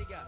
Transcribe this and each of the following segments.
tiga.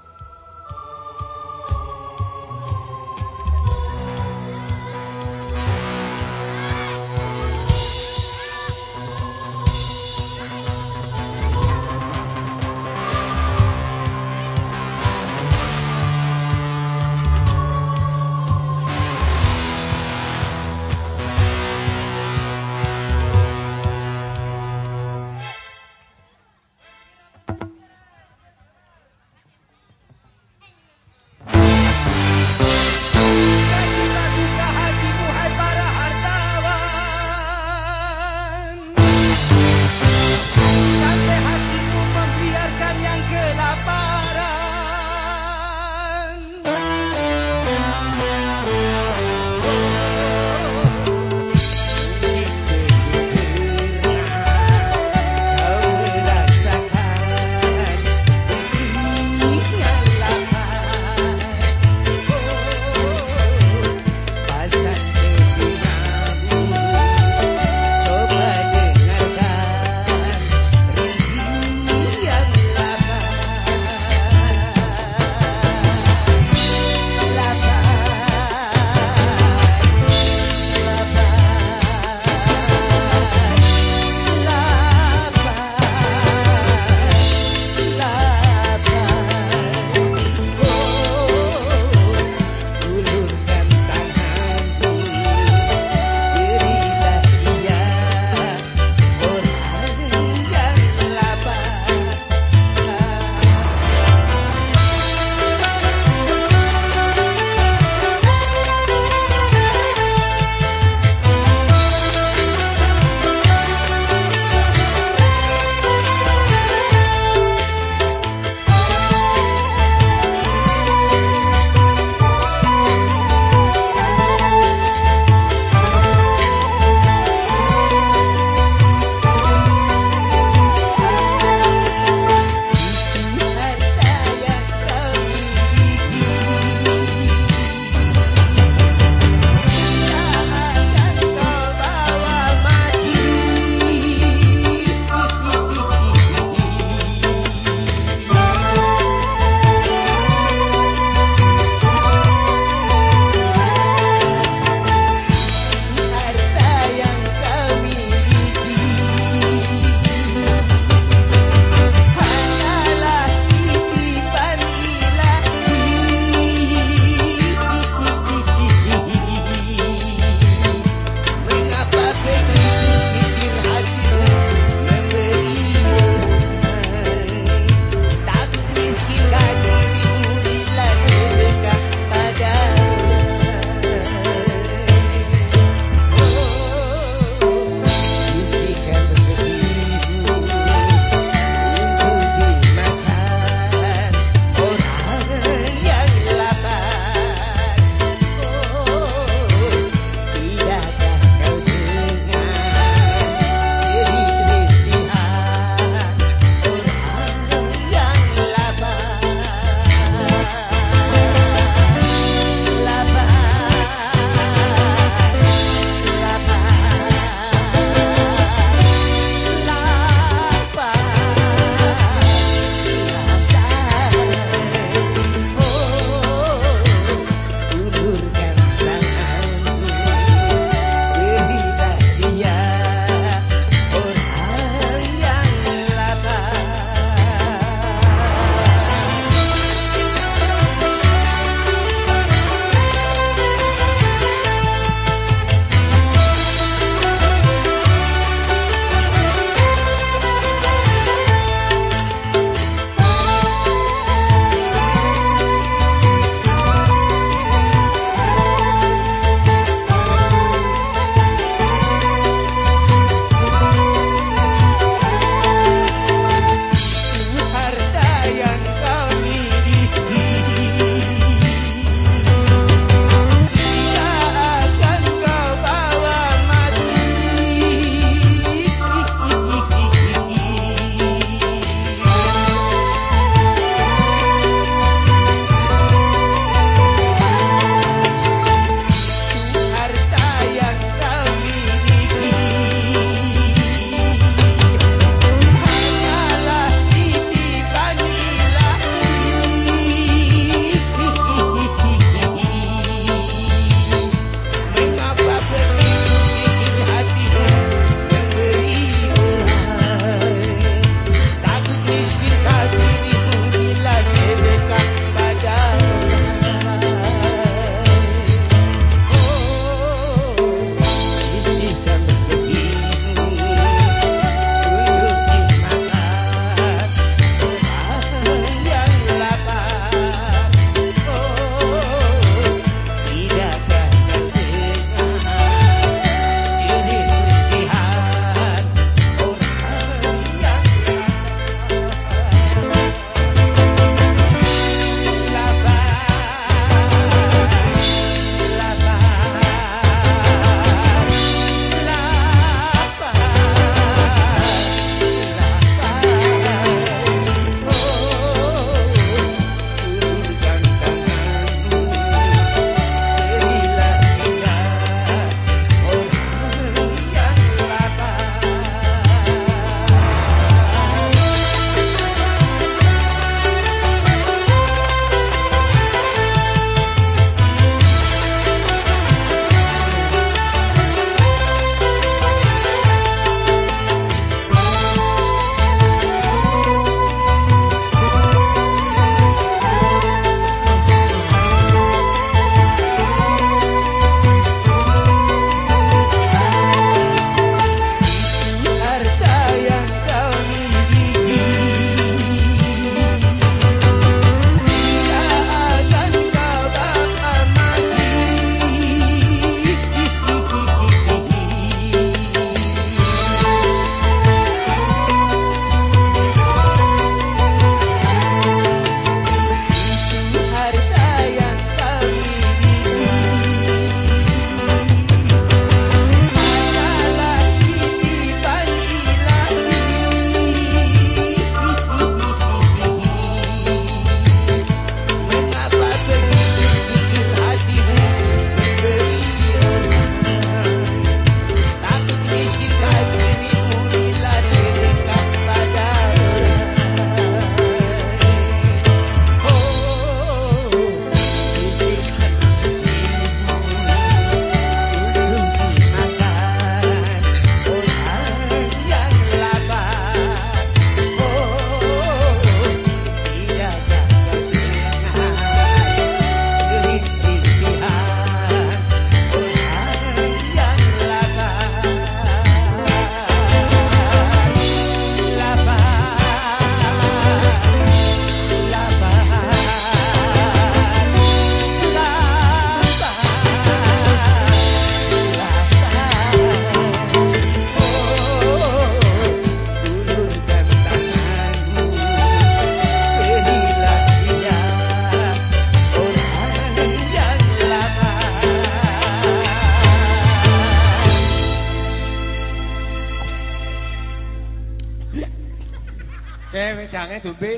Wedange dombe.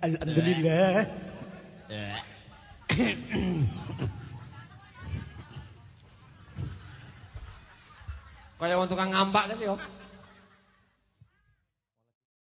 Alhamdulillah. Kayak wong tukang ngampak wis yo.